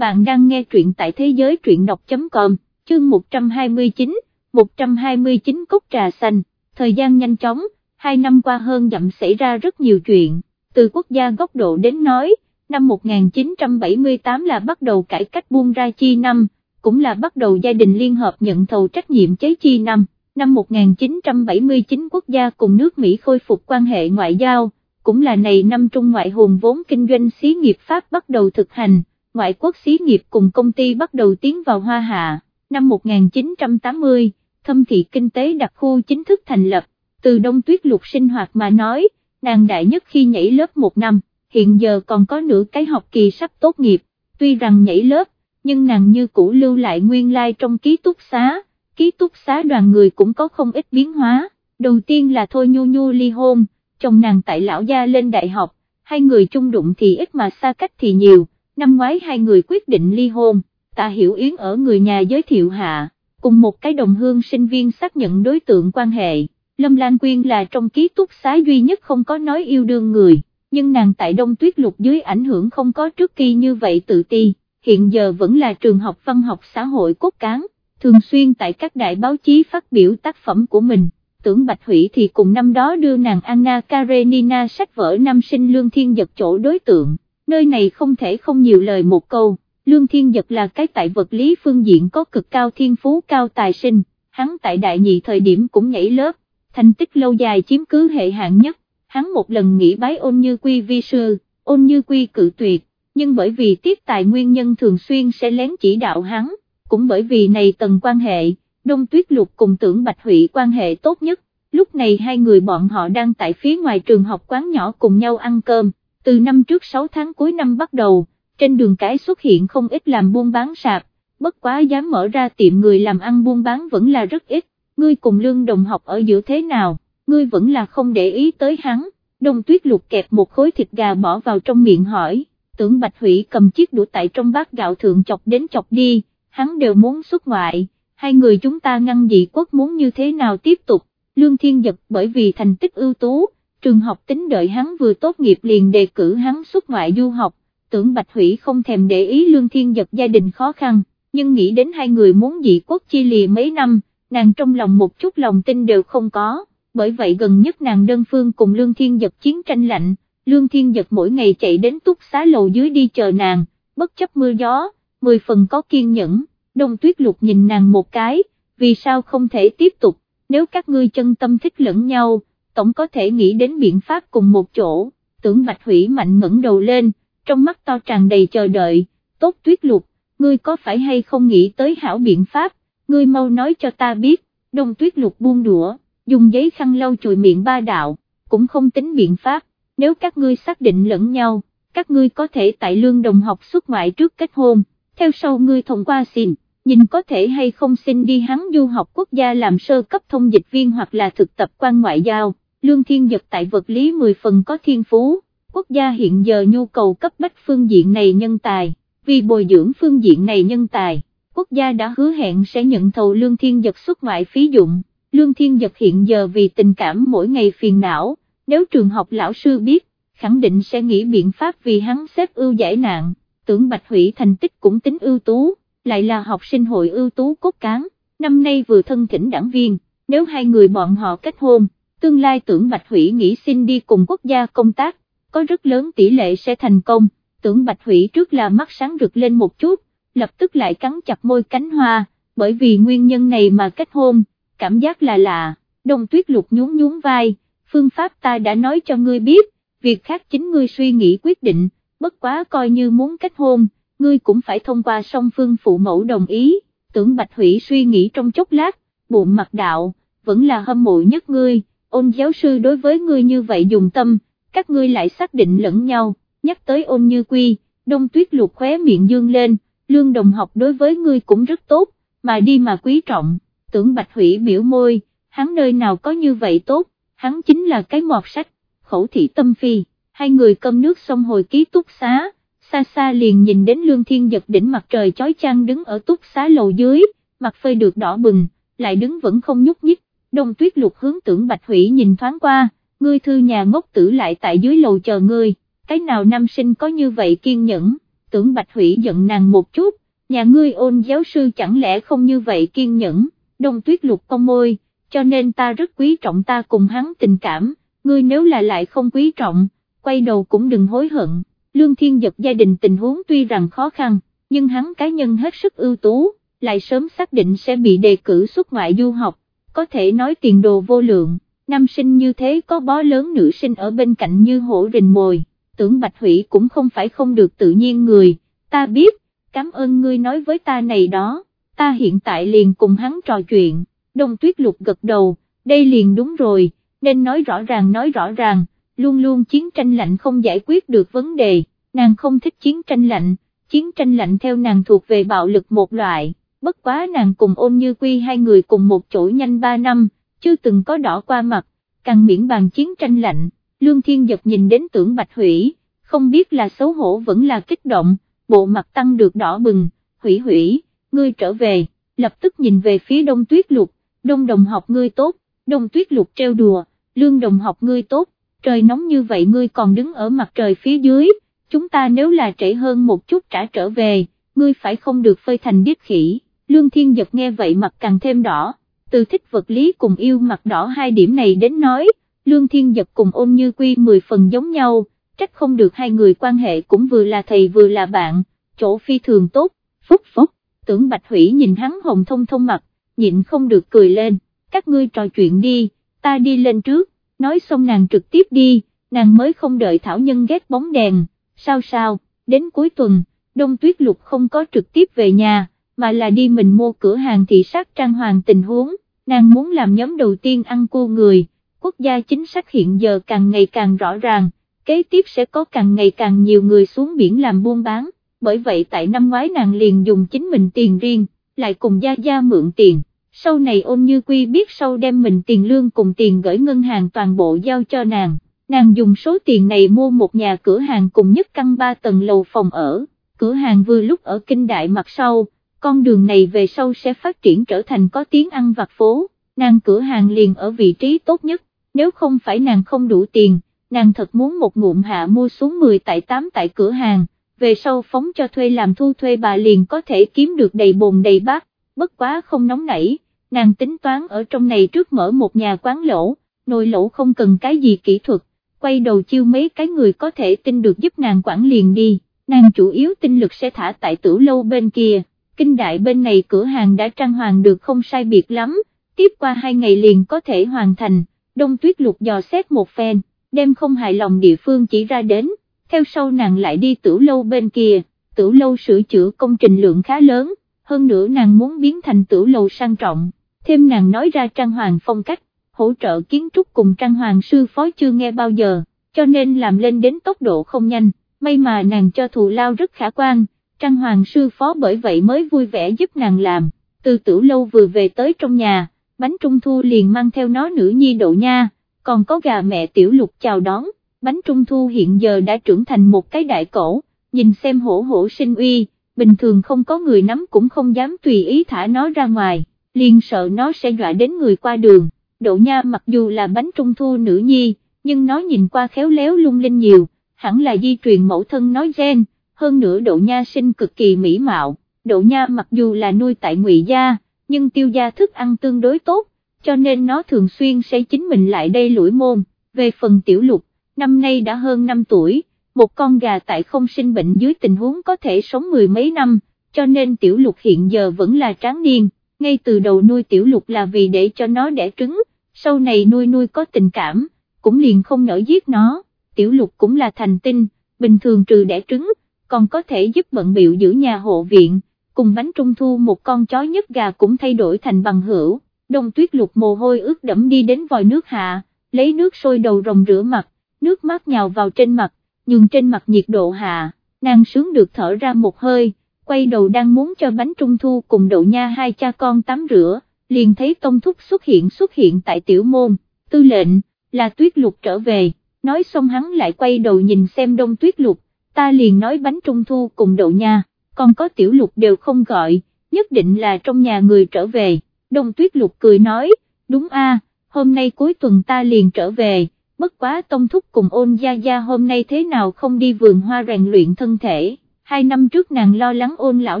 bạn đang nghe truyện tại thế giới truyện đọc.com, chương 129, 129 cốc trà xanh, thời gian nhanh chóng, hai năm qua hơn dặm xảy ra rất nhiều chuyện, từ quốc gia góc độ đến nói, năm 1978 là bắt đầu cải cách buông ra chi năm, cũng là bắt đầu gia đình liên hợp nhận thầu trách nhiệm chế chi năm, năm 1979 quốc gia cùng nước Mỹ khôi phục quan hệ ngoại giao, cũng là này năm trung ngoại hùng vốn kinh doanh xí nghiệp Pháp bắt đầu thực hành, ngoại quốc xí nghiệp cùng công ty bắt đầu tiến vào Hoa Hạ, năm 1980, thâm thị kinh tế đặc khu chính thức thành lập, từ đông tuyết lục sinh hoạt mà nói, nàng đại nhất khi nhảy lớp một năm, hiện giờ còn có nửa cái học kỳ sắp tốt nghiệp, tuy rằng nhảy lớp, nhưng nàng như cũ lưu lại nguyên lai like trong ký túc xá, ký túc xá đoàn người cũng có không ít biến hóa, đầu tiên là Thôi Nhu Nhu ly hôn, chồng nàng tại lão gia lên đại học, hai người chung đụng thì ít mà xa cách thì nhiều, năm ngoái hai người quyết định ly hôn, tạ hiểu yến ở người nhà giới thiệu hạ, cùng một cái đồng hương sinh viên xác nhận đối tượng quan hệ, Lâm Lan Quyên là trong ký túc xá duy nhất không có nói yêu đương người, nhưng nàng tại đông tuyết lục dưới ảnh hưởng không có trước kỳ như vậy tự ti, hiện giờ vẫn là trường học văn học xã hội cốt cán, thường xuyên tại các đại báo chí phát biểu tác phẩm của mình. Tưởng Bạch Hủy thì cùng năm đó đưa nàng Anna Karenina sách vở năm sinh Lương Thiên Giật chỗ đối tượng, nơi này không thể không nhiều lời một câu, Lương Thiên Giật là cái tại vật lý phương diện có cực cao thiên phú cao tài sinh, hắn tại đại nhị thời điểm cũng nhảy lớp, thành tích lâu dài chiếm cứ hệ hạng nhất, hắn một lần nghĩ bái ôn như quy vi sư, ôn như quy cự tuyệt, nhưng bởi vì tiếp tài nguyên nhân thường xuyên sẽ lén chỉ đạo hắn, cũng bởi vì này tầng quan hệ Đông Tuyết Lục cùng tưởng Bạch Hụy quan hệ tốt nhất, lúc này hai người bọn họ đang tại phía ngoài trường học quán nhỏ cùng nhau ăn cơm, từ năm trước 6 tháng cuối năm bắt đầu, trên đường cái xuất hiện không ít làm buôn bán sạp, bất quá dám mở ra tiệm người làm ăn buôn bán vẫn là rất ít, ngươi cùng lương đồng học ở giữa thế nào, ngươi vẫn là không để ý tới hắn, đông tuyết lục kẹp một khối thịt gà bỏ vào trong miệng hỏi, tưởng Bạch Hủy cầm chiếc đũa tại trong bát gạo thượng chọc đến chọc đi, hắn đều muốn xuất ngoại. Hai người chúng ta ngăn dị quốc muốn như thế nào tiếp tục, Lương Thiên Giật bởi vì thành tích ưu tú, trường học tính đợi hắn vừa tốt nghiệp liền đề cử hắn xuất ngoại du học, tưởng Bạch Hủy không thèm để ý Lương Thiên Giật gia đình khó khăn, nhưng nghĩ đến hai người muốn dị quốc chi lìa mấy năm, nàng trong lòng một chút lòng tin đều không có, bởi vậy gần nhất nàng đơn phương cùng Lương Thiên Giật chiến tranh lạnh, Lương Thiên Giật mỗi ngày chạy đến túc xá lầu dưới đi chờ nàng, bất chấp mưa gió, mười phần có kiên nhẫn. Đông tuyết lục nhìn nàng một cái, vì sao không thể tiếp tục, nếu các ngươi chân tâm thích lẫn nhau, tổng có thể nghĩ đến biện pháp cùng một chỗ, tưởng bạch hủy mạnh ngẩng đầu lên, trong mắt to tràn đầy chờ đợi, tốt tuyết lục, ngươi có phải hay không nghĩ tới hảo biện pháp, ngươi mau nói cho ta biết, đông tuyết lục buông đũa, dùng giấy khăn lau chùi miệng ba đạo, cũng không tính biện pháp, nếu các ngươi xác định lẫn nhau, các ngươi có thể tại lương đồng học xuất ngoại trước kết hôn, theo sau ngươi thông qua xin, nhìn có thể hay không xin đi hắn du học quốc gia làm sơ cấp thông dịch viên hoặc là thực tập quan ngoại giao, lương thiên dật tại vật lý 10 phần có thiên phú, quốc gia hiện giờ nhu cầu cấp bách phương diện này nhân tài, vì bồi dưỡng phương diện này nhân tài, quốc gia đã hứa hẹn sẽ nhận thầu lương thiên dật xuất ngoại phí dụng, lương thiên dật hiện giờ vì tình cảm mỗi ngày phiền não, nếu trường học lão sư biết, khẳng định sẽ nghĩ biện pháp vì hắn xếp ưu giải nạn. Tưởng Bạch Hủy thành tích cũng tính ưu tú, lại là học sinh hội ưu tú cốt cán, năm nay vừa thân thỉnh đảng viên, nếu hai người bọn họ kết hôn, tương lai tưởng Bạch Hủy nghĩ xin đi cùng quốc gia công tác, có rất lớn tỷ lệ sẽ thành công, tưởng Bạch Hủy trước là mắt sáng rực lên một chút, lập tức lại cắn chặt môi cánh hoa, bởi vì nguyên nhân này mà kết hôn, cảm giác là lạ, đồng tuyết lục nhún nhún vai, phương pháp ta đã nói cho ngươi biết, việc khác chính ngươi suy nghĩ quyết định bất quá coi như muốn kết hôn, ngươi cũng phải thông qua song phương phụ mẫu đồng ý, tưởng Bạch Hủy suy nghĩ trong chốc lát, bụng mặt đạo, vẫn là hâm mộ nhất ngươi, ôn giáo sư đối với ngươi như vậy dùng tâm, các ngươi lại xác định lẫn nhau, nhắc tới ôn như quy, đông tuyết lục khóe miệng dương lên, lương đồng học đối với ngươi cũng rất tốt, mà đi mà quý trọng, tưởng Bạch Hủy biểu môi, hắn nơi nào có như vậy tốt, hắn chính là cái mọt sách, khẩu thị tâm phi hai người cơm nước xong hồi ký túc xá, xa xa liền nhìn đến lương thiên giật đỉnh mặt trời chói chang đứng ở túc xá lầu dưới, mặt phơi được đỏ bừng, lại đứng vẫn không nhúc nhích, đông tuyết lục hướng tưởng bạch hủy nhìn thoáng qua, ngươi thư nhà ngốc tử lại tại dưới lầu chờ ngươi, cái nào nam sinh có như vậy kiên nhẫn, tưởng Bạch Hủy giận nàng một chút, nhà ngươi ôn giáo sư chẳng lẽ không như vậy kiên nhẫn, đông tuyết lục cong môi, cho nên ta rất quý trọng ta cùng hắn tình cảm, ngươi nếu là lại không quý trọng, quay đầu cũng đừng hối hận, lương thiên giật gia đình tình huống tuy rằng khó khăn, nhưng hắn cá nhân hết sức ưu tú, lại sớm xác định sẽ bị đề cử xuất ngoại du học, có thể nói tiền đồ vô lượng, nam sinh như thế có bó lớn nữ sinh ở bên cạnh như hổ rình mồi, tưởng Bạch Hủy cũng không phải không được tự nhiên người, ta biết, cảm ơn ngươi nói với ta này đó, ta hiện tại liền cùng hắn trò chuyện, đông tuyết lục gật đầu, đây liền đúng rồi, nên nói rõ ràng nói rõ ràng, luôn luôn chiến tranh lạnh không giải quyết được vấn đề, nàng không thích chiến tranh lạnh, chiến tranh lạnh theo nàng thuộc về bạo lực một loại, bất quá nàng cùng ôn như quy hai người cùng một chỗ nhanh ba năm, chưa từng có đỏ qua mặt, càng miễn bàn chiến tranh lạnh, lương thiên giật nhìn đến tưởng bạch hủy, không biết là xấu hổ vẫn là kích động, bộ mặt tăng được đỏ bừng, hủy hủy, ngươi trở về, lập tức nhìn về phía đông tuyết lục, đông đồng học ngươi tốt, đông tuyết lục treo đùa, lương đồng học ngươi tốt, trời nóng như vậy ngươi còn đứng ở mặt trời phía dưới, chúng ta nếu là trễ hơn một chút trả trở về, ngươi phải không được phơi thành điếc khỉ, lương thiên giật nghe vậy mặt càng thêm đỏ, từ thích vật lý cùng yêu mặt đỏ hai điểm này đến nói, lương thiên giật cùng ôn như quy mười phần giống nhau, trách không được hai người quan hệ cũng vừa là thầy vừa là bạn, chỗ phi thường tốt, phúc phúc, tưởng bạch hủy nhìn hắn hồng thông thông mặt, nhịn không được cười lên, các ngươi trò chuyện đi, ta đi lên trước, nói xong nàng trực tiếp đi, nàng mới không đợi thảo nhân ghét bóng đèn, sao sao, đến cuối tuần, đông tuyết lục không có trực tiếp về nhà, mà là đi mình mua cửa hàng thị sát trang hoàng tình huống, nàng muốn làm nhóm đầu tiên ăn cua người, quốc gia chính sách hiện giờ càng ngày càng rõ ràng, kế tiếp sẽ có càng ngày càng nhiều người xuống biển làm buôn bán, bởi vậy tại năm ngoái nàng liền dùng chính mình tiền riêng, lại cùng Gia Gia mượn tiền, sau này ôn như quy biết sau đem mình tiền lương cùng tiền gửi ngân hàng toàn bộ giao cho nàng, nàng dùng số tiền này mua một nhà cửa hàng cùng nhất căn ba tầng lầu phòng ở, cửa hàng vừa lúc ở kinh đại mặt sau, con đường này về sau sẽ phát triển trở thành có tiếng ăn vặt phố, nàng cửa hàng liền ở vị trí tốt nhất, nếu không phải nàng không đủ tiền nàng thật muốn một ngụm hạ mua xuống 10 tại 8 tại cửa hàng, về sau phóng cho thuê làm thu thuê bà liền có thể kiếm được đầy bồn đầy bát, bất quá không nóng nảy, nàng tính toán ở trong này trước mở một nhà quán lỗ, nồi lỗ không cần cái gì kỹ thuật, quay đầu chiêu mấy cái người có thể tin được giúp nàng quản liền đi, nàng chủ yếu tinh lực sẽ thả tại tử lâu bên kia, kinh đại bên này cửa hàng đã trang hoàng được không sai biệt lắm, tiếp qua hai ngày liền có thể hoàn thành, đông tuyết lục dò xét một phen đem không hài lòng địa phương chỉ ra đến, theo sau nàng lại đi tử lâu bên kia, tử lâu sửa chữa công trình lượng khá lớn, hơn nữa nàng muốn biến thành tử lâu sang trọng, thêm nàng nói ra trang hoàng phong cách, hỗ trợ kiến trúc cùng trang hoàng sư phó chưa nghe bao giờ, cho nên làm lên đến tốc độ không nhanh, may mà nàng cho thù lao rất khả quan, trang hoàng sư phó bởi vậy mới vui vẻ giúp nàng làm, từ tử lâu vừa về tới trong nhà, bánh trung thu liền mang theo nó nữ nhi độ nha còn có gà mẹ tiểu lục chào đón, bánh trung thu hiện giờ đã trưởng thành một cái đại cổ, nhìn xem hổ hổ sinh uy, bình thường không có người nắm cũng không dám tùy ý thả nó ra ngoài, liền sợ nó sẽ dọa đến người qua đường, độ nha mặc dù là bánh trung thu nữ nhi, nhưng nó nhìn qua khéo léo lung linh nhiều, hẳn là di truyền mẫu thân nói gen, hơn nữa đậu nha sinh cực kỳ mỹ mạo, đậu nha mặc dù là nuôi tại ngụy gia, nhưng tiêu gia thức ăn tương đối tốt, cho nên nó thường xuyên sẽ chính mình lại đây lũi môn, về phần tiểu lục, năm nay đã hơn 5 tuổi, một con gà tại không sinh bệnh dưới tình huống có thể sống mười mấy năm, cho nên tiểu lục hiện giờ vẫn là tráng niên, ngay từ đầu nuôi tiểu lục là vì để cho nó đẻ trứng, sau này nuôi nuôi có tình cảm, cũng liền không nỡ giết nó, tiểu lục cũng là thành tinh, bình thường trừ đẻ trứng, còn có thể giúp bận biểu giữ nhà hộ viện, cùng bánh trung thu một con chó nhất gà cũng thay đổi thành bằng hữu. Đông tuyết lục mồ hôi ướt đẫm đi đến vòi nước hạ, lấy nước sôi đầu rồng rửa mặt, nước mát nhào vào trên mặt, nhưng trên mặt nhiệt độ hạ, nàng sướng được thở ra một hơi, quay đầu đang muốn cho bánh trung thu cùng đậu nha hai cha con tắm rửa, liền thấy tông thúc xuất hiện xuất hiện tại tiểu môn, tư lệnh, là tuyết lục trở về, nói xong hắn lại quay đầu nhìn xem đông tuyết lục, ta liền nói bánh trung thu cùng đậu nha, còn có tiểu lục đều không gọi, nhất định là trong nhà người trở về. Đông Tuyết Lục cười nói, đúng a, hôm nay cuối tuần ta liền trở về, bất quá Tông Thúc cùng ôn gia gia hôm nay thế nào không đi vườn hoa rèn luyện thân thể, hai năm trước nàng lo lắng ôn lão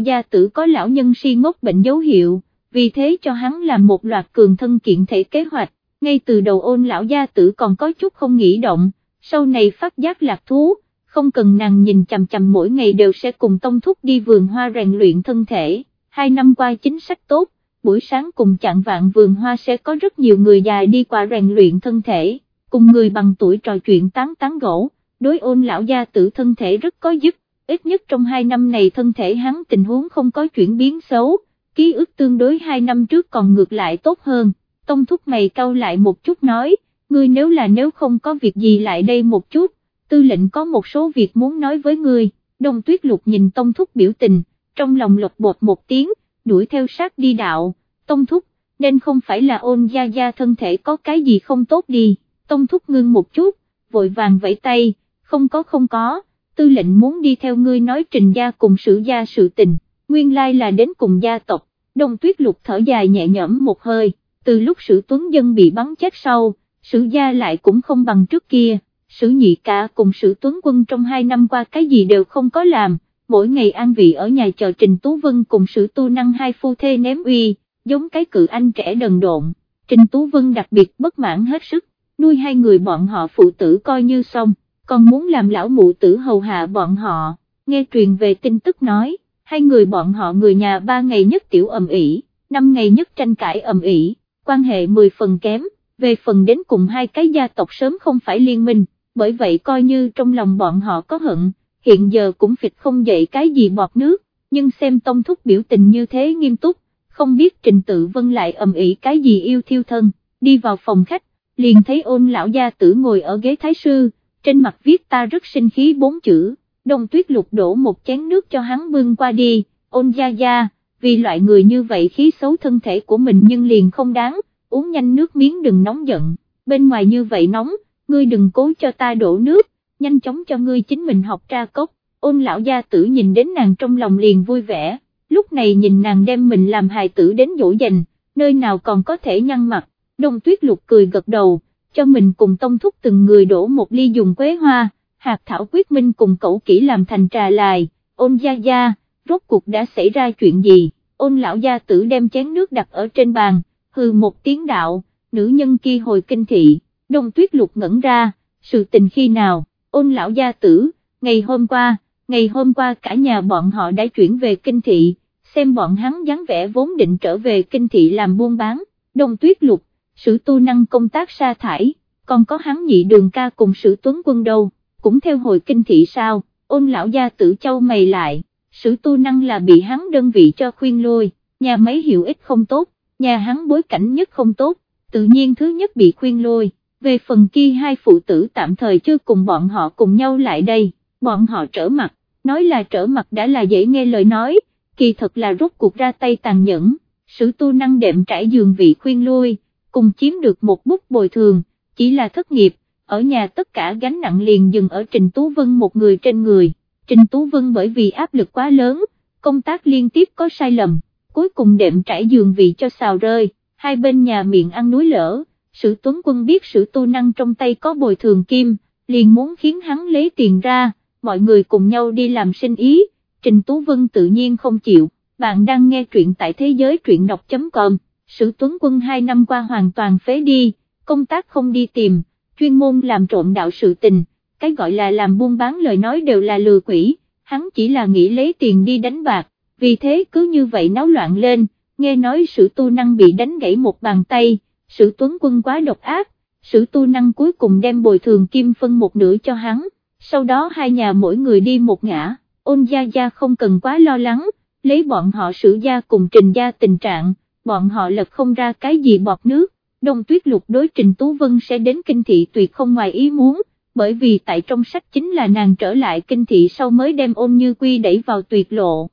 gia tử có lão nhân si ngốc bệnh dấu hiệu, vì thế cho hắn làm một loạt cường thân kiện thể kế hoạch, ngay từ đầu ôn lão gia tử còn có chút không nghĩ động, sau này phát giác lạc thú, không cần nàng nhìn chằm chằm mỗi ngày đều sẽ cùng tông thúc đi vườn hoa rèn luyện thân thể, hai năm qua chính sách tốt, buổi sáng cùng chặn vạn vườn hoa sẽ có rất nhiều người già đi qua rèn luyện thân thể, cùng người bằng tuổi trò chuyện tán tán gỗ, đối ôn lão gia tử thân thể rất có giúp, ít nhất trong hai năm này thân thể hắn tình huống không có chuyển biến xấu, ký ức tương đối hai năm trước còn ngược lại tốt hơn, tông thúc mày cau lại một chút nói, ngươi nếu là nếu không có việc gì lại đây một chút, tư lệnh có một số việc muốn nói với ngươi, đông tuyết lục nhìn tông thúc biểu tình, trong lòng lột bột một tiếng, đuổi theo sát đi đạo, tông thúc, nên không phải là ôn gia gia thân thể có cái gì không tốt đi, tông thúc ngưng một chút, vội vàng vẫy tay, không có không có, tư lệnh muốn đi theo ngươi nói trình gia cùng sử gia sự tình, nguyên lai là đến cùng gia tộc, đông tuyết lục thở dài nhẹ nhõm một hơi, từ lúc sử tuấn dân bị bắn chết sau, sử gia lại cũng không bằng trước kia, sử nhị cả cùng sử tuấn quân trong hai năm qua cái gì đều không có làm, mỗi ngày an vị ở nhà chờ Trình Tú Vân cùng sử tu năng hai phu thê ném uy, giống cái cự anh trẻ đần độn, Trình Tú Vân đặc biệt bất mãn hết sức, nuôi hai người bọn họ phụ tử coi như xong, còn muốn làm lão mụ tử hầu hạ bọn họ, nghe truyền về tin tức nói, hai người bọn họ người nhà ba ngày nhất tiểu ầm ĩ, năm ngày nhất tranh cãi ầm ĩ, quan hệ mười phần kém, về phần đến cùng hai cái gia tộc sớm không phải liên minh, bởi vậy coi như trong lòng bọn họ có hận, hiện giờ cũng phịch không dậy cái gì bọt nước, nhưng xem tông thúc biểu tình như thế nghiêm túc, không biết trình tự vân lại ầm ĩ cái gì yêu thiêu thân, đi vào phòng khách, liền thấy ôn lão gia tử ngồi ở ghế thái sư, trên mặt viết ta rất sinh khí bốn chữ, đông tuyết lục đổ một chén nước cho hắn bưng qua đi, ôn gia gia, vì loại người như vậy khí xấu thân thể của mình nhưng liền không đáng, uống nhanh nước miếng đừng nóng giận, bên ngoài như vậy nóng, ngươi đừng cố cho ta đổ nước, nhanh chóng cho ngươi chính mình học ra cốc, ôn lão gia tử nhìn đến nàng trong lòng liền vui vẻ, lúc này nhìn nàng đem mình làm hài tử đến dỗ dành, nơi nào còn có thể nhăn mặt, đông tuyết lục cười gật đầu, cho mình cùng tông thúc từng người đổ một ly dùng quế hoa, hạt thảo quyết minh cùng cậu kỹ làm thành trà lại, ôn gia gia, rốt cuộc đã xảy ra chuyện gì, ôn lão gia tử đem chén nước đặt ở trên bàn, hừ một tiếng đạo, nữ nhân kia hồi kinh thị, đông tuyết lục ngẩn ra, sự tình khi nào, ôn lão gia tử, ngày hôm qua, ngày hôm qua cả nhà bọn họ đã chuyển về kinh thị, xem bọn hắn dáng vẻ vốn định trở về kinh thị làm buôn bán, đông tuyết lục, sử tu năng công tác sa thải, còn có hắn nhị đường ca cùng sử tuấn quân đâu, cũng theo hồi kinh thị sao, ôn lão gia tử châu mày lại, sử tu năng là bị hắn đơn vị cho khuyên lôi, nhà mấy hiệu ích không tốt, nhà hắn bối cảnh nhất không tốt, tự nhiên thứ nhất bị khuyên lôi, về phần kia hai phụ tử tạm thời chưa cùng bọn họ cùng nhau lại đây, bọn họ trở mặt, nói là trở mặt đã là dễ nghe lời nói, kỳ thật là rút cuộc ra tay tàn nhẫn, sử tu năng đệm trải giường vị khuyên lui cùng chiếm được một bút bồi thường, chỉ là thất nghiệp, ở nhà tất cả gánh nặng liền dừng ở Trình Tú Vân một người trên người, Trình Tú Vân bởi vì áp lực quá lớn, công tác liên tiếp có sai lầm, cuối cùng đệm trải giường vị cho xào rơi, hai bên nhà miệng ăn núi lỡ, sử tuấn quân biết sử tu năng trong tay có bồi thường kim, liền muốn khiến hắn lấy tiền ra, mọi người cùng nhau đi làm sinh ý, Trình Tú Vân tự nhiên không chịu, bạn đang nghe truyện tại thế giới truyện đọc.com sử tuấn quân hai năm qua hoàn toàn phế đi, công tác không đi tìm, chuyên môn làm trộm đạo sự tình, cái gọi là làm buôn bán lời nói đều là lừa quỷ, hắn chỉ là nghĩ lấy tiền đi đánh bạc, vì thế cứ như vậy náo loạn lên, nghe nói sử tu năng bị đánh gãy một bàn tay, sử tuấn quân quá độc ác, sử tu năng cuối cùng đem bồi thường kim phân một nửa cho hắn, sau đó hai nhà mỗi người đi một ngã, ôn gia gia không cần quá lo lắng, lấy bọn họ sử gia cùng trình gia tình trạng bọn họ lật không ra cái gì bọt nước, đông tuyết lục đối Trình Tú Vân sẽ đến kinh thị tuyệt không ngoài ý muốn, bởi vì tại trong sách chính là nàng trở lại kinh thị sau mới đem ôn như quy đẩy vào tuyệt lộ.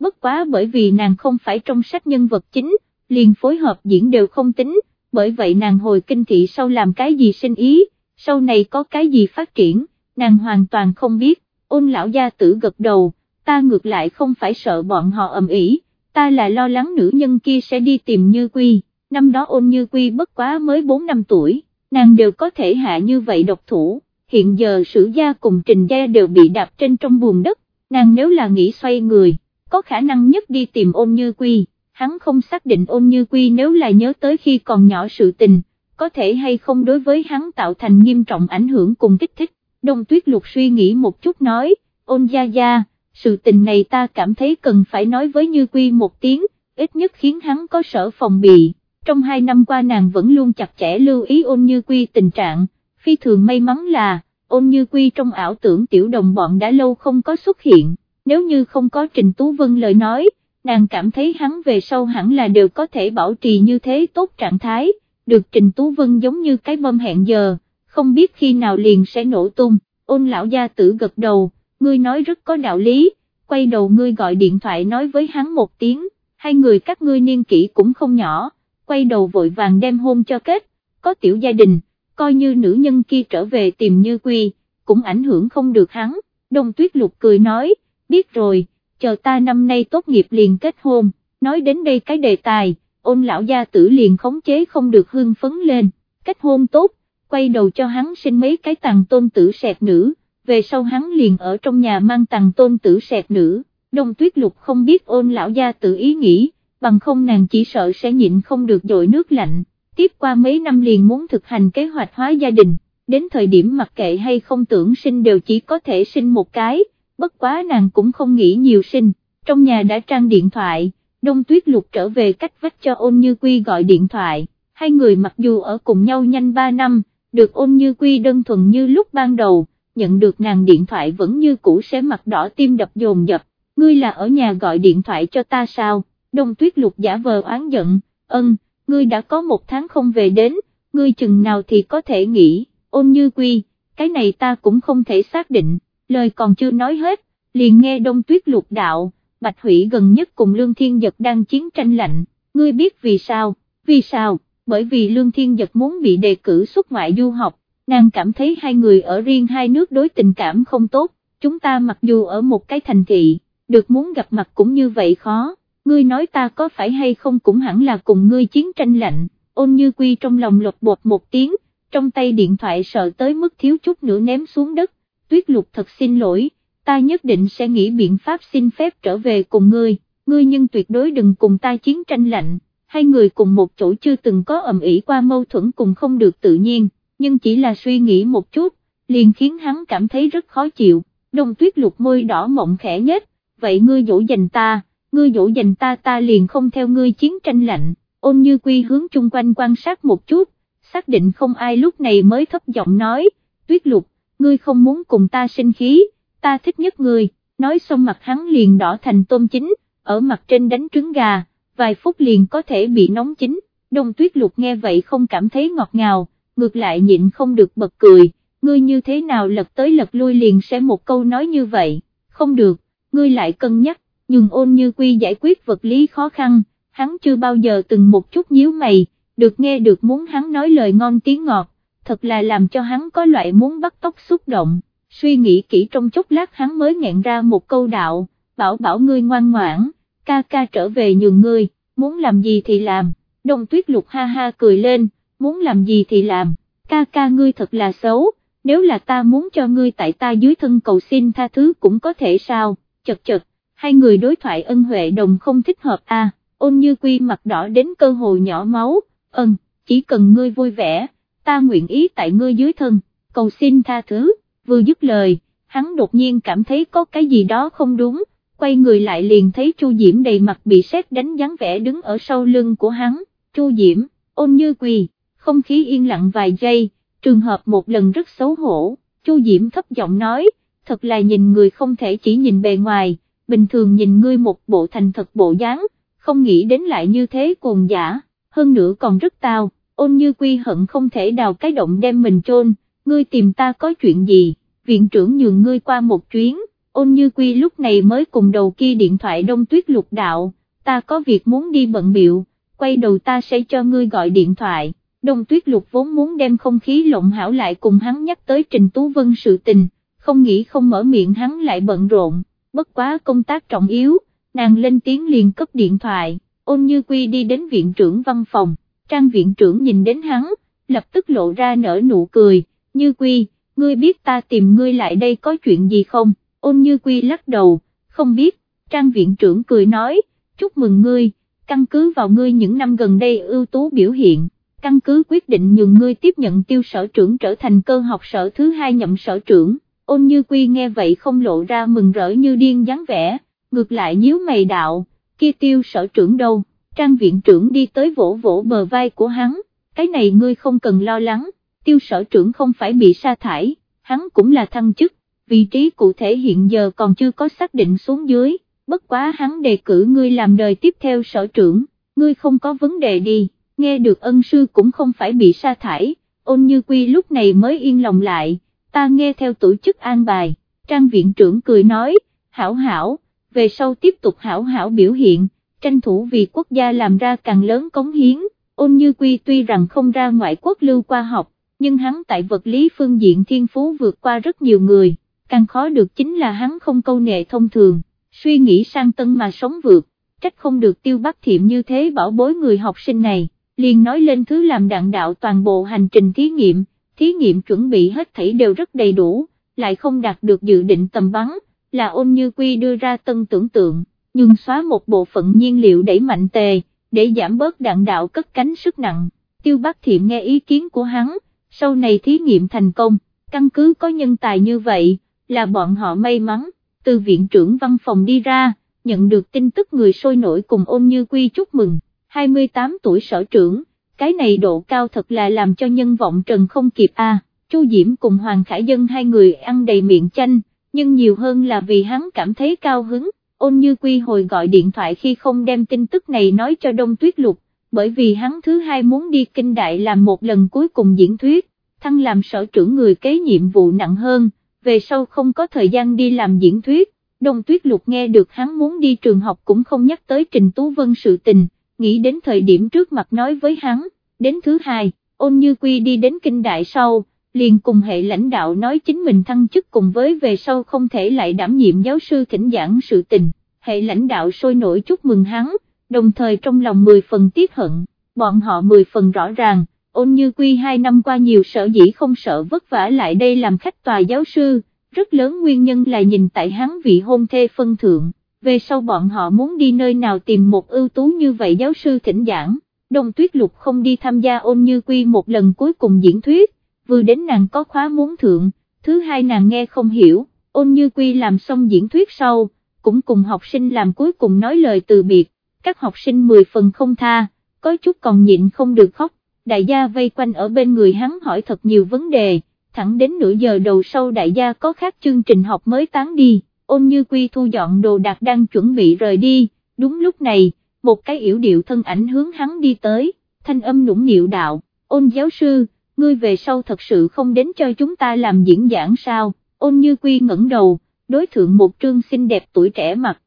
Bất quá bởi vì nàng không phải trong sách nhân vật chính, liền phối hợp diễn đều không tính, bởi vậy nàng hồi kinh thị sau làm cái gì sinh ý, sau này có cái gì phát triển, nàng hoàn toàn không biết, ôn lão gia tử gật đầu, ta ngược lại không phải sợ bọn họ ầm ĩ, ta là lo lắng nữ nhân kia sẽ đi tìm Như Quy, năm đó ôn Như Quy bất quá mới 4 năm tuổi, nàng đều có thể hạ như vậy độc thủ, hiện giờ sử gia cùng trình gia đều bị đạp trên trong buồn đất, nàng nếu là nghĩ xoay người, có khả năng nhất đi tìm ôn như quy, hắn không xác định ôn như quy nếu là nhớ tới khi còn nhỏ sự tình, có thể hay không đối với hắn tạo thành nghiêm trọng ảnh hưởng cùng kích thích, đông tuyết lục suy nghĩ một chút nói, ôn gia gia, sự tình này ta cảm thấy cần phải nói với như quy một tiếng, ít nhất khiến hắn có sở phòng bị, trong hai năm qua nàng vẫn luôn chặt chẽ lưu ý ôn như quy tình trạng, phi thường may mắn là, ôn như quy trong ảo tưởng tiểu đồng bọn đã lâu không có xuất hiện, nếu như không có Trình Tú Vân lời nói, nàng cảm thấy hắn về sau hẳn là đều có thể bảo trì như thế tốt trạng thái, được Trình Tú Vân giống như cái bom hẹn giờ, không biết khi nào liền sẽ nổ tung, ôn lão gia tử gật đầu, ngươi nói rất có đạo lý, quay đầu ngươi gọi điện thoại nói với hắn một tiếng, hai người các ngươi niên kỷ cũng không nhỏ, quay đầu vội vàng đem hôn cho kết, có tiểu gia đình, coi như nữ nhân kia trở về tìm như quy, cũng ảnh hưởng không được hắn, đông tuyết lục cười nói, biết rồi, chờ ta năm nay tốt nghiệp liền kết hôn, nói đến đây cái đề tài, ôn lão gia tử liền khống chế không được hương phấn lên, kết hôn tốt, quay đầu cho hắn sinh mấy cái tàng tôn tử sẹt nữ, về sau hắn liền ở trong nhà mang tàng tôn tử sẹt nữ, đông tuyết lục không biết ôn lão gia tử ý nghĩ, bằng không nàng chỉ sợ sẽ nhịn không được dội nước lạnh, tiếp qua mấy năm liền muốn thực hành kế hoạch hóa gia đình, đến thời điểm mặc kệ hay không tưởng sinh đều chỉ có thể sinh một cái, bất quá nàng cũng không nghĩ nhiều sinh, trong nhà đã trang điện thoại, đông tuyết lục trở về cách vách cho ôn như quy gọi điện thoại, hai người mặc dù ở cùng nhau nhanh 3 năm, được ôn như quy đơn thuần như lúc ban đầu, nhận được nàng điện thoại vẫn như cũ sẽ mặt đỏ tim đập dồn dập, ngươi là ở nhà gọi điện thoại cho ta sao, đông tuyết lục giả vờ oán giận, ân, ngươi đã có một tháng không về đến, ngươi chừng nào thì có thể nghỉ, ôn như quy, cái này ta cũng không thể xác định, lời còn chưa nói hết, liền nghe đông tuyết lục đạo, Bạch Hủy gần nhất cùng Lương Thiên Giật đang chiến tranh lạnh, ngươi biết vì sao, vì sao, bởi vì Lương Thiên Giật muốn bị đề cử xuất ngoại du học, nàng cảm thấy hai người ở riêng hai nước đối tình cảm không tốt, chúng ta mặc dù ở một cái thành thị, được muốn gặp mặt cũng như vậy khó, ngươi nói ta có phải hay không cũng hẳn là cùng ngươi chiến tranh lạnh, ôn như quy trong lòng lột bột một tiếng, trong tay điện thoại sợ tới mức thiếu chút nữa ném xuống đất, tuyết lục thật xin lỗi, ta nhất định sẽ nghĩ biện pháp xin phép trở về cùng ngươi, ngươi nhưng tuyệt đối đừng cùng ta chiến tranh lạnh, hai người cùng một chỗ chưa từng có ầm ĩ qua mâu thuẫn cùng không được tự nhiên, nhưng chỉ là suy nghĩ một chút, liền khiến hắn cảm thấy rất khó chịu, đông tuyết lục môi đỏ mộng khẽ nhất, vậy ngươi dỗ dành ta, ngươi dỗ dành ta ta liền không theo ngươi chiến tranh lạnh, ôn như quy hướng chung quanh quan sát một chút, xác định không ai lúc này mới thấp giọng nói, tuyết lục, ngươi không muốn cùng ta sinh khí, ta thích nhất ngươi, nói xong mặt hắn liền đỏ thành tôm chính, ở mặt trên đánh trứng gà, vài phút liền có thể bị nóng chín, đông tuyết lục nghe vậy không cảm thấy ngọt ngào, ngược lại nhịn không được bật cười, ngươi như thế nào lật tới lật lui liền sẽ một câu nói như vậy, không được, ngươi lại cân nhắc, nhưng ôn như quy giải quyết vật lý khó khăn, hắn chưa bao giờ từng một chút nhíu mày, được nghe được muốn hắn nói lời ngon tiếng ngọt, thật là làm cho hắn có loại muốn bắt tóc xúc động, suy nghĩ kỹ trong chốc lát hắn mới nghẹn ra một câu đạo, bảo bảo ngươi ngoan ngoãn, ca ca trở về nhường ngươi, muốn làm gì thì làm, đông tuyết lục ha ha cười lên, muốn làm gì thì làm, ca ca ngươi thật là xấu, nếu là ta muốn cho ngươi tại ta dưới thân cầu xin tha thứ cũng có thể sao, chật chật, hai người đối thoại ân huệ đồng không thích hợp a. ôn như quy mặt đỏ đến cơ hồ nhỏ máu, ân, chỉ cần ngươi vui vẻ, ta nguyện ý tại ngươi dưới thân, cầu xin tha thứ, vừa dứt lời, hắn đột nhiên cảm thấy có cái gì đó không đúng, quay người lại liền thấy Chu Diễm đầy mặt bị sét đánh dáng vẻ đứng ở sau lưng của hắn, Chu Diễm, ôn như quỳ, không khí yên lặng vài giây, trường hợp một lần rất xấu hổ, Chu Diễm thấp giọng nói, thật là nhìn người không thể chỉ nhìn bề ngoài, bình thường nhìn ngươi một bộ thành thật bộ dáng, không nghĩ đến lại như thế cuồng giả, hơn nữa còn rất tao, ôn như quy hận không thể đào cái động đem mình chôn ngươi tìm ta có chuyện gì, viện trưởng nhường ngươi qua một chuyến, ôn như quy lúc này mới cùng đầu kia điện thoại đông tuyết lục đạo, ta có việc muốn đi bận biệu, quay đầu ta sẽ cho ngươi gọi điện thoại, đông tuyết lục vốn muốn đem không khí lộng hảo lại cùng hắn nhắc tới Trình Tú Vân sự tình, không nghĩ không mở miệng hắn lại bận rộn, bất quá công tác trọng yếu, nàng lên tiếng liền cấp điện thoại, ôn như quy đi đến viện trưởng văn phòng, trang viện trưởng nhìn đến hắn, lập tức lộ ra nở nụ cười như quy, ngươi biết ta tìm ngươi lại đây có chuyện gì không, ôn như quy lắc đầu, không biết, trang viện trưởng cười nói, chúc mừng ngươi, căn cứ vào ngươi những năm gần đây ưu tú biểu hiện, căn cứ quyết định nhường ngươi tiếp nhận tiêu sở trưởng trở thành cơ học sở thứ hai nhậm sở trưởng, ôn như quy nghe vậy không lộ ra mừng rỡ như điên dáng vẻ, ngược lại nhíu mày đạo, kia tiêu sở trưởng đâu, trang viện trưởng đi tới vỗ vỗ bờ vai của hắn, cái này ngươi không cần lo lắng, tiêu sở trưởng không phải bị sa thải, hắn cũng là thăng chức, vị trí cụ thể hiện giờ còn chưa có xác định xuống dưới, bất quá hắn đề cử ngươi làm đời tiếp theo sở trưởng, ngươi không có vấn đề đi, nghe được ân sư cũng không phải bị sa thải, ôn như quy lúc này mới yên lòng lại, ta nghe theo tổ chức an bài, trang viện trưởng cười nói, hảo hảo, về sau tiếp tục hảo hảo biểu hiện, tranh thủ vì quốc gia làm ra càng lớn cống hiến, ôn như quy tuy rằng không ra ngoại quốc lưu qua học, nhưng hắn tại vật lý phương diện thiên phú vượt qua rất nhiều người, càng khó được chính là hắn không câu nệ thông thường, suy nghĩ sang tân mà sống vượt, trách không được tiêu bắt thiệm như thế bảo bối người học sinh này, liền nói lên thứ làm đạn đạo toàn bộ hành trình thí nghiệm, thí nghiệm chuẩn bị hết thảy đều rất đầy đủ, lại không đạt được dự định tầm bắn, là ôn như quy đưa ra tân tưởng tượng, nhưng xóa một bộ phận nhiên liệu đẩy mạnh tề, để giảm bớt đạn đạo cất cánh sức nặng, tiêu bác thiệm nghe ý kiến của hắn, sau này thí nghiệm thành công, căn cứ có nhân tài như vậy, là bọn họ may mắn, từ viện trưởng văn phòng đi ra, nhận được tin tức người sôi nổi cùng ôn như quy chúc mừng, 28 tuổi sở trưởng, cái này độ cao thật là làm cho nhân vọng trần không kịp a. Chu Diễm cùng Hoàng Khải Dân hai người ăn đầy miệng chanh, nhưng nhiều hơn là vì hắn cảm thấy cao hứng, ôn như quy hồi gọi điện thoại khi không đem tin tức này nói cho Đông Tuyết Lục, bởi vì hắn thứ hai muốn đi kinh đại làm một lần cuối cùng diễn thuyết, thăng làm sở trưởng người kế nhiệm vụ nặng hơn, về sau không có thời gian đi làm diễn thuyết, Đông Tuyết Lục nghe được hắn muốn đi trường học cũng không nhắc tới Trình Tú Vân sự tình, nghĩ đến thời điểm trước mặt nói với hắn, đến thứ hai, ôn như quy đi đến kinh đại sau, liền cùng hệ lãnh đạo nói chính mình thăng chức cùng với về sau không thể lại đảm nhiệm giáo sư thỉnh giảng sự tình, hệ lãnh đạo sôi nổi chúc mừng hắn, đồng thời trong lòng 10 phần tiếc hận, bọn họ 10 phần rõ ràng, ôn như quy hai năm qua nhiều sở dĩ không sợ vất vả lại đây làm khách tòa giáo sư, rất lớn nguyên nhân là nhìn tại hắn vị hôn thê phân thượng, về sau bọn họ muốn đi nơi nào tìm một ưu tú như vậy giáo sư thỉnh giảng, đồng tuyết lục không đi tham gia ôn như quy một lần cuối cùng diễn thuyết, vừa đến nàng có khóa muốn thượng, thứ hai nàng nghe không hiểu, ôn như quy làm xong diễn thuyết sau, cũng cùng học sinh làm cuối cùng nói lời từ biệt, các học sinh mười phần không tha, có chút còn nhịn không được khóc, đại gia vây quanh ở bên người hắn hỏi thật nhiều vấn đề, thẳng đến nửa giờ đầu sau đại gia có khác chương trình học mới tán đi, ôn như quy thu dọn đồ đạc đang chuẩn bị rời đi, đúng lúc này, một cái yểu điệu thân ảnh hướng hắn đi tới, thanh âm nũng nịu đạo, ôn giáo sư, ngươi về sau thật sự không đến cho chúng ta làm diễn giảng sao, ôn như quy ngẩng đầu, đối thượng một trương xinh đẹp tuổi trẻ mặt,